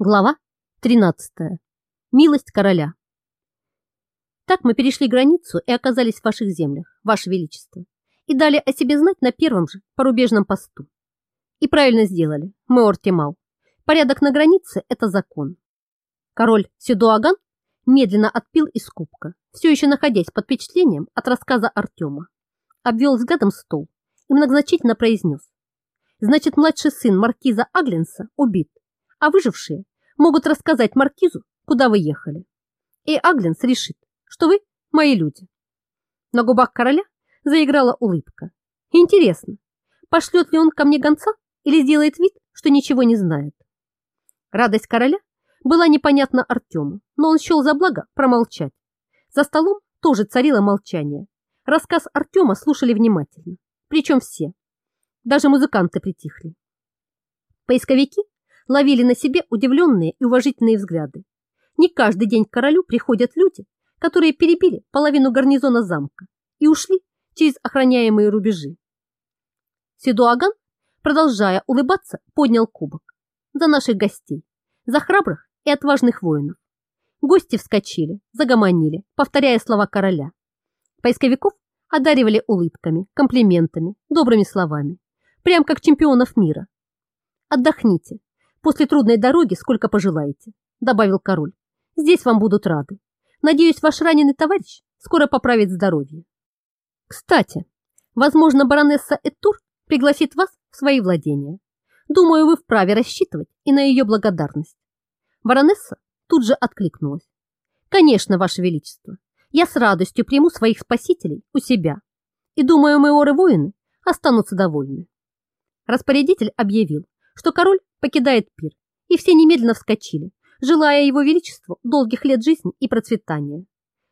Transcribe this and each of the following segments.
Глава 13. Милость короля. Так мы перешли границу и оказались в ваших землях, ваше величество, и дали о себе знать на первом же порубежном посту. И правильно сделали, мы Ортимал. Порядок на границе – это закон. Король Седуаган медленно отпил из кубка, все еще находясь под впечатлением от рассказа Артема. Обвел взглядом стол и многозначительно произнес. Значит, младший сын маркиза Агленса убит а выжившие могут рассказать маркизу, куда вы ехали. И Агленс решит, что вы мои люди. На губах короля заиграла улыбка. Интересно, пошлет ли он ко мне гонца или сделает вид, что ничего не знает? Радость короля была непонятна Артему, но он счел за благо промолчать. За столом тоже царило молчание. Рассказ Артема слушали внимательно, причем все. Даже музыканты притихли. Поисковики ловили на себе удивленные и уважительные взгляды. Не каждый день к королю приходят люди, которые перебили половину гарнизона замка и ушли через охраняемые рубежи. Седуаган, продолжая улыбаться, поднял кубок. За наших гостей, за храбрых и отважных воинов. Гости вскочили, загомонили, повторяя слова короля. Поисковиков одаривали улыбками, комплиментами, добрыми словами. Прям как чемпионов мира. Отдохните, После трудной дороги сколько пожелаете, добавил король. Здесь вам будут рады. Надеюсь, ваш раненый товарищ скоро поправит здоровье. Кстати, возможно, баронесса Эттур пригласит вас в свои владения. Думаю, вы вправе рассчитывать и на ее благодарность. Баронесса тут же откликнулась. Конечно, ваше величество, я с радостью приму своих спасителей у себя. И думаю, майоры-воины останутся довольны. Распорядитель объявил, что король покидает пир, и все немедленно вскочили, желая его величеству долгих лет жизни и процветания.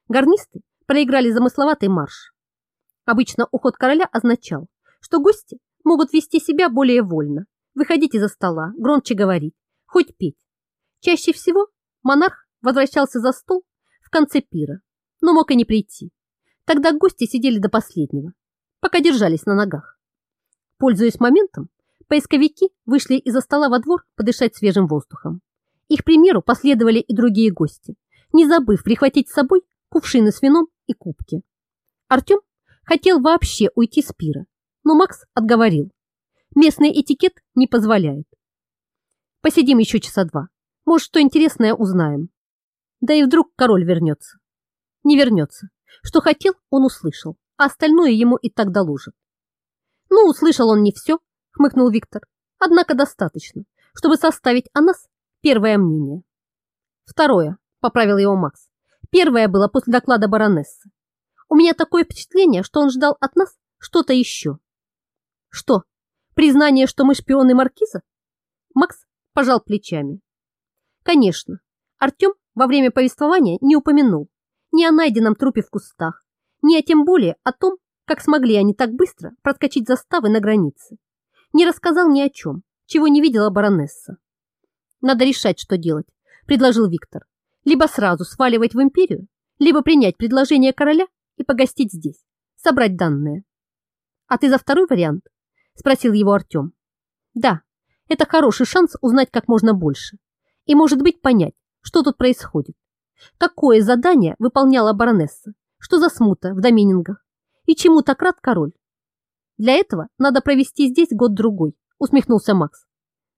Гарнисты проиграли замысловатый марш. Обычно уход короля означал, что гости могут вести себя более вольно, выходить из-за стола, громче говорить, хоть петь. Чаще всего монарх возвращался за стол в конце пира, но мог и не прийти. Тогда гости сидели до последнего, пока держались на ногах. Пользуясь моментом, Поисковики вышли из-за стола во двор подышать свежим воздухом. Их примеру последовали и другие гости, не забыв прихватить с собой кувшины с вином и кубки. Артем хотел вообще уйти с пира, но Макс отговорил. Местный этикет не позволяет. Посидим еще часа два. Может, что интересное узнаем. Да и вдруг король вернется. Не вернется. Что хотел, он услышал, а остальное ему и так доложат. Ну, услышал он не все, хмыкнул Виктор. Однако достаточно, чтобы составить о нас первое мнение. Второе, поправил его Макс. Первое было после доклада баронессы. У меня такое впечатление, что он ждал от нас что-то еще. Что? Признание, что мы шпионы маркиза? Макс пожал плечами. Конечно, Артем во время повествования не упомянул ни о найденном трупе в кустах, ни о тем более о том, как смогли они так быстро проскочить заставы на границе не рассказал ни о чем, чего не видела баронесса. Надо решать, что делать, предложил Виктор. Либо сразу сваливать в империю, либо принять предложение короля и погостить здесь, собрать данные. А ты за второй вариант? Спросил его Артем. Да, это хороший шанс узнать как можно больше. И, может быть, понять, что тут происходит. Какое задание выполняла баронесса? Что за смута в доминингах? И чему так рад король? Для этого надо провести здесь год-другой, усмехнулся Макс.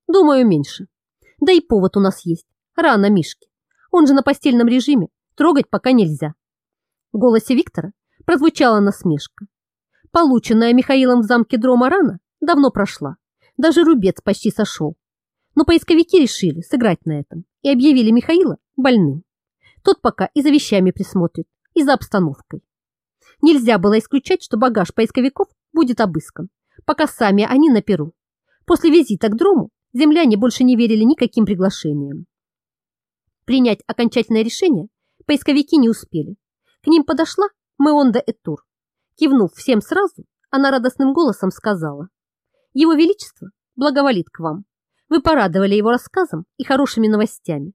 Думаю, меньше. Да и повод у нас есть. Рано Мишки. Он же на постельном режиме. Трогать пока нельзя. В голосе Виктора прозвучала насмешка. Полученная Михаилом в замке Дрома рана давно прошла. Даже рубец почти сошел. Но поисковики решили сыграть на этом и объявили Михаила больным. Тот пока и за вещами присмотрит, и за обстановкой. Нельзя было исключать, что багаж поисковиков будет обыскан, пока сами они на Перу. После визита к Дрому земляне больше не верили никаким приглашениям. Принять окончательное решение поисковики не успели. К ним подошла Меонда Этур. Кивнув всем сразу, она радостным голосом сказала. «Его Величество благоволит к вам. Вы порадовали его рассказом и хорошими новостями».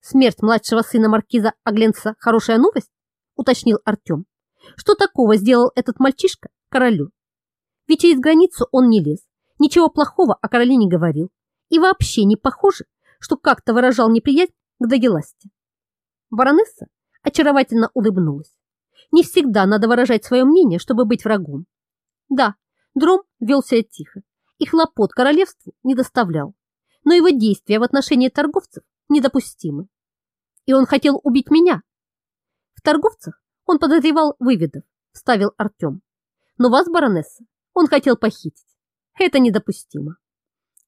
«Смерть младшего сына маркиза Агленса – хорошая новость?» – уточнил Артем. «Что такого сделал этот мальчишка королю?» Ведь через границу он не лез, ничего плохого о короле не говорил. И вообще не похоже, что как-то выражал неприязнь к Дагеласте. Баронесса очаровательно улыбнулась. Не всегда надо выражать свое мнение, чтобы быть врагом. Да, Дром вел себя тихо и хлопот королевству не доставлял, но его действия в отношении торговцев недопустимы. И он хотел убить меня. В торговцах он подозревал выведов, вставил Артем. Но вас, баронесса, он хотел похитить. Это недопустимо.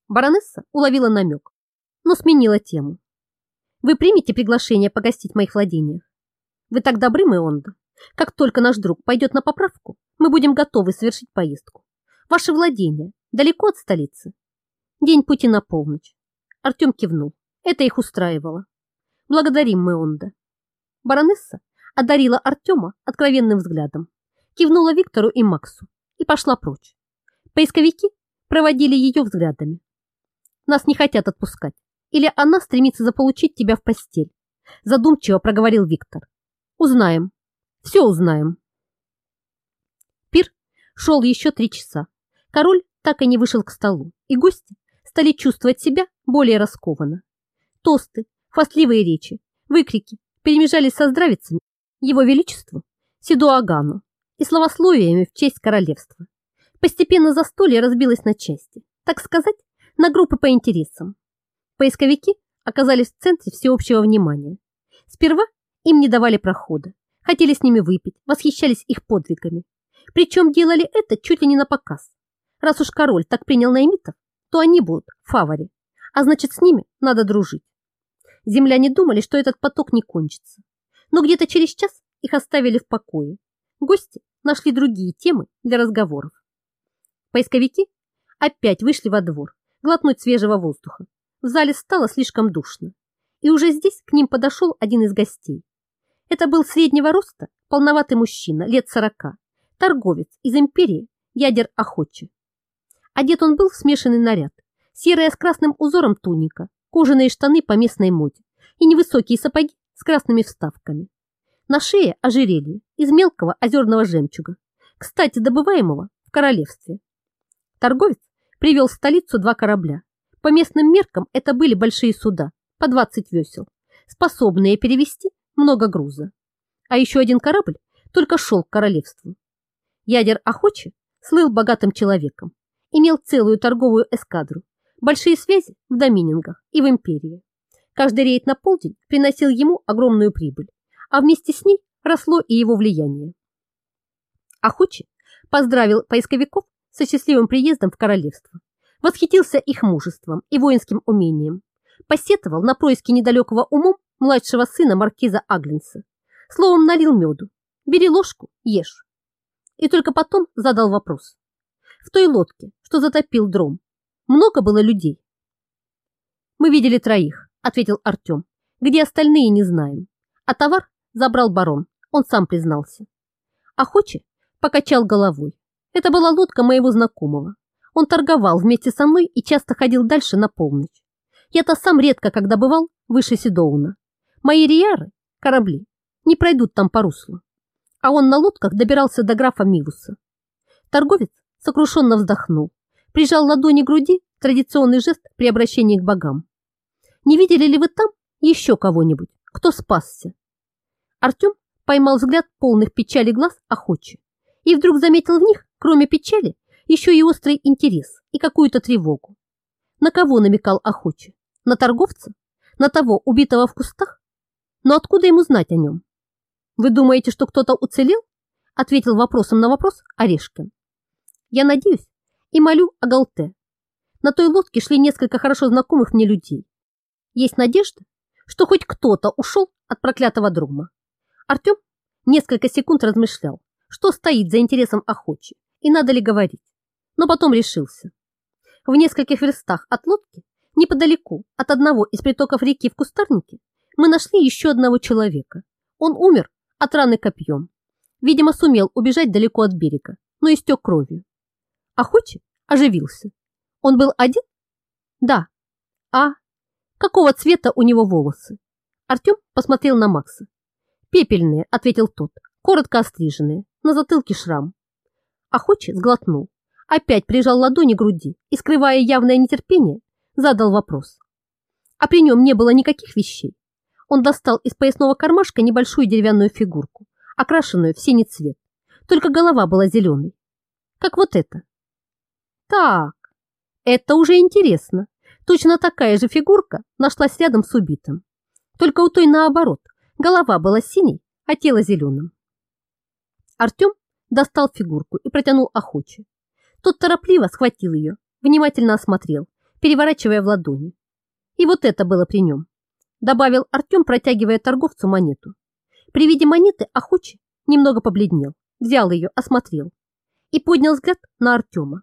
Баронесса уловила намек, но сменила тему. Вы примете приглашение погостить в моих владениях? Вы так добры, Мэонда. Как только наш друг пойдет на поправку, мы будем готовы совершить поездку. Ваше владение далеко от столицы? День пути на полночь. Артем кивнул. Это их устраивало. Благодарим, Мэонда. Баронесса одарила Артема откровенным взглядом, кивнула Виктору и Максу пошла прочь. Поисковики проводили ее взглядами. Нас не хотят отпускать. Или она стремится заполучить тебя в постель. Задумчиво проговорил Виктор. Узнаем. Все узнаем. Пир шел еще три часа. Король так и не вышел к столу, и гости стали чувствовать себя более раскованно. Тосты, хвастливые речи, выкрики перемежались со здравицами его величеству Сидуагану и словословиями в честь королевства. Постепенно застолье разбилось на части, так сказать, на группы по интересам. Поисковики оказались в центре всеобщего внимания. Сперва им не давали прохода, хотели с ними выпить, восхищались их подвигами. Причем делали это чуть ли не на показ. Раз уж король так принял наймитов, то они будут в фаворе, а значит с ними надо дружить. Земляне думали, что этот поток не кончится. Но где-то через час их оставили в покое. Гости нашли другие темы для разговоров. Поисковики опять вышли во двор, глотнуть свежего воздуха. В зале стало слишком душно. И уже здесь к ним подошел один из гостей. Это был среднего роста, полноватый мужчина, лет сорока, торговец из империи ядер Охочи. Одет он был в смешанный наряд, серая с красным узором туника, кожаные штаны по местной моде и невысокие сапоги с красными вставками. На шее ожерелье из мелкого озерного жемчуга, кстати, добываемого в королевстве. Торговец привел в столицу два корабля. По местным меркам это были большие суда, по 20 весел, способные перевести много груза. А еще один корабль только шел к королевству. Ядер Охочи слыл богатым человеком, имел целую торговую эскадру, большие связи в доминингах и в империи. Каждый рейд на полдень приносил ему огромную прибыль, а вместе с ней росло и его влияние. Охочи поздравил поисковиков со счастливым приездом в королевство, восхитился их мужеством и воинским умением, посетовал на происки недалекого умом младшего сына маркиза Аглинса, словом налил меду, бери ложку, ешь. И только потом задал вопрос. В той лодке, что затопил дром, много было людей? Мы видели троих, ответил Артем. Где остальные, не знаем. А товар забрал барон, он сам признался. Охоче покачал головой. Это была лодка моего знакомого. Он торговал вместе со мной и часто ходил дальше на полночь. Я-то сам редко, когда бывал выше Седоуна. Мои риары, корабли, не пройдут там по руслу. А он на лодках добирался до графа Мивуса. Торговец сокрушенно вздохнул, прижал ладони к груди, традиционный жест при обращении к богам. Не видели ли вы там еще кого-нибудь, кто спасся? Артем поймал взгляд полных печали глаз охочи и вдруг заметил в них Кроме печали, еще и острый интерес и какую-то тревогу. На кого намекал охочий? На торговца? На того, убитого в кустах? Но откуда ему знать о нем? Вы думаете, что кто-то уцелел? Ответил вопросом на вопрос Орешкин. Я надеюсь и молю о Галте. На той лодке шли несколько хорошо знакомых мне людей. Есть надежда, что хоть кто-то ушел от проклятого друма. Артем несколько секунд размышлял, что стоит за интересом охочи и надо ли говорить, но потом решился. В нескольких верстах от лодки, неподалеку от одного из притоков реки в кустарнике, мы нашли еще одного человека. Он умер от раны копьем. Видимо, сумел убежать далеко от берега, но истек кровью. Охочи оживился. Он был один? Да. А какого цвета у него волосы? Артем посмотрел на Макса. Пепельные, ответил тот, коротко остриженные, на затылке шрам. Охочий сглотнул, опять прижал ладони к груди и, скрывая явное нетерпение, задал вопрос. а при нем не было никаких вещей. Он достал из поясного кармашка небольшую деревянную фигурку, окрашенную в синий цвет. Только голова была зеленой. Как вот это. Так, это уже интересно. Точно такая же фигурка нашлась рядом с убитым. Только у той наоборот. Голова была синей, а тело зеленым. Артем достал фигурку и протянул охоче. Тот торопливо схватил ее, внимательно осмотрел, переворачивая в ладони. И вот это было при нем. Добавил Артем, протягивая торговцу монету. При виде монеты охоче немного побледнел, взял ее, осмотрел и поднял взгляд на Артема.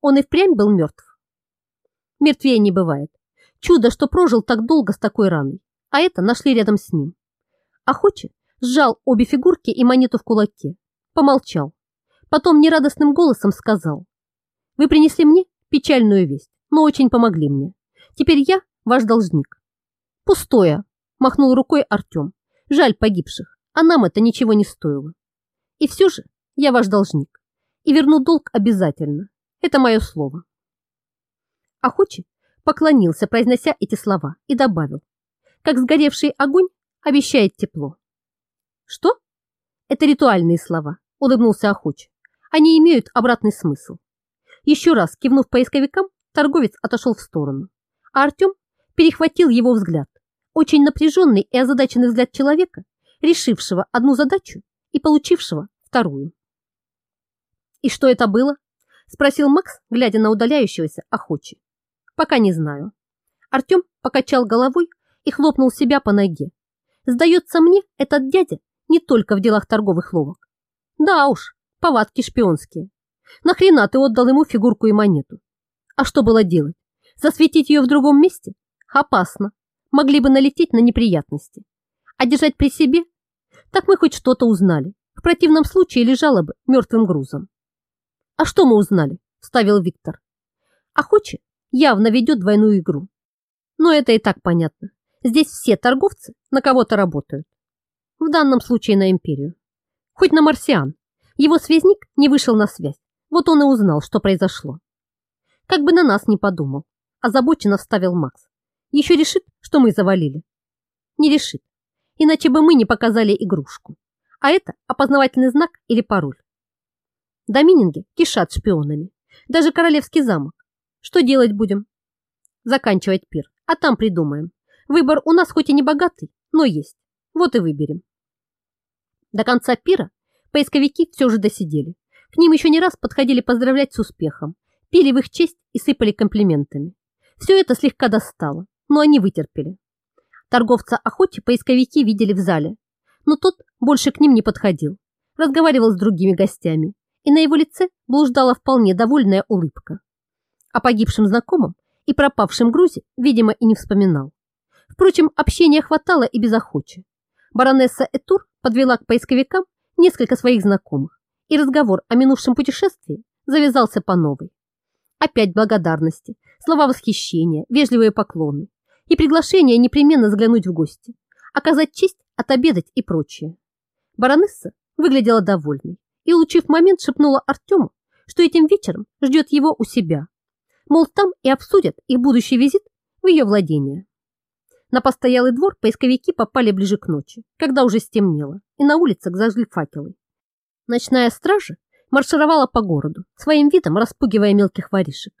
Он и впрямь был мертв. Мертвее не бывает. Чудо, что прожил так долго с такой раной, а это нашли рядом с ним. Охоче сжал обе фигурки и монету в кулаке, помолчал. Потом нерадостным голосом сказал. Вы принесли мне печальную весть, но очень помогли мне. Теперь я ваш должник. Пустое, махнул рукой Артем. Жаль погибших, а нам это ничего не стоило. И все же я ваш должник. И верну долг обязательно. Это мое слово. Охочи поклонился, произнося эти слова, и добавил, как сгоревший огонь обещает тепло. Что? Это ритуальные слова, улыбнулся Охочи. Они имеют обратный смысл. Еще раз кивнув поисковикам, торговец отошел в сторону, а Артем перехватил его взгляд, очень напряженный и озадаченный взгляд человека, решившего одну задачу и получившего вторую. «И что это было?» – спросил Макс, глядя на удаляющегося охочи. «Пока не знаю». Артем покачал головой и хлопнул себя по ноге. «Сдается мне, этот дядя не только в делах торговых ловок. Да уж, повадки шпионские. Нахрена ты отдал ему фигурку и монету? А что было делать? Засветить ее в другом месте? Опасно. Могли бы налететь на неприятности. А держать при себе? Так мы хоть что-то узнали. В противном случае лежало бы мертвым грузом. А что мы узнали? Вставил Виктор. Охоче явно ведет двойную игру. Но это и так понятно. Здесь все торговцы на кого-то работают. В данном случае на империю. Хоть на марсиан. Его связник не вышел на связь. Вот он и узнал, что произошло. Как бы на нас не подумал. Озабоченно вставил Макс. Еще решит, что мы завалили. Не решит. Иначе бы мы не показали игрушку. А это опознавательный знак или пароль. Домининги кишат шпионами. Даже королевский замок. Что делать будем? Заканчивать пир, а там придумаем. Выбор у нас хоть и не богатый, но есть. Вот и выберем. До конца пира поисковики все же досидели. К ним еще не раз подходили поздравлять с успехом, пили в их честь и сыпали комплиментами. Все это слегка достало, но они вытерпели. Торговца охоте поисковики видели в зале, но тот больше к ним не подходил, разговаривал с другими гостями, и на его лице блуждала вполне довольная улыбка. О погибшем знакомом и пропавшем грузе, видимо, и не вспоминал. Впрочем, общения хватало и без охочи. Баронесса Этур подвела к поисковикам несколько своих знакомых, и разговор о минувшем путешествии завязался по новой. Опять благодарности, слова восхищения, вежливые поклоны и приглашение непременно заглянуть в гости, оказать честь, отобедать и прочее. Баронесса выглядела довольной и, улучив момент, шепнула Артему, что этим вечером ждет его у себя. Мол, там и обсудят их будущий визит в ее владение. На постоялый двор поисковики попали ближе к ночи, когда уже стемнело, и на улицах зажгли факелы. Ночная стража маршировала по городу, своим видом распугивая мелких воришек.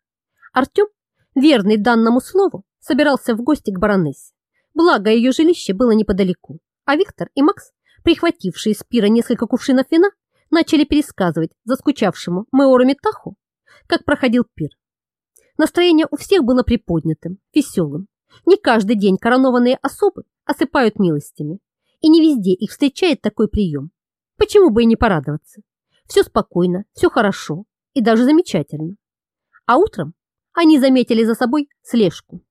Артем, верный данному слову, собирался в гости к баронессе. Благо, ее жилище было неподалеку, а Виктор и Макс, прихватившие из пира несколько кувшинов вина, начали пересказывать заскучавшему Меору Метаху, как проходил пир. Настроение у всех было приподнятым, веселым. Не каждый день коронованные особы осыпают милостями, и не везде их встречает такой прием. Почему бы и не порадоваться? Все спокойно, все хорошо и даже замечательно. А утром они заметили за собой слежку.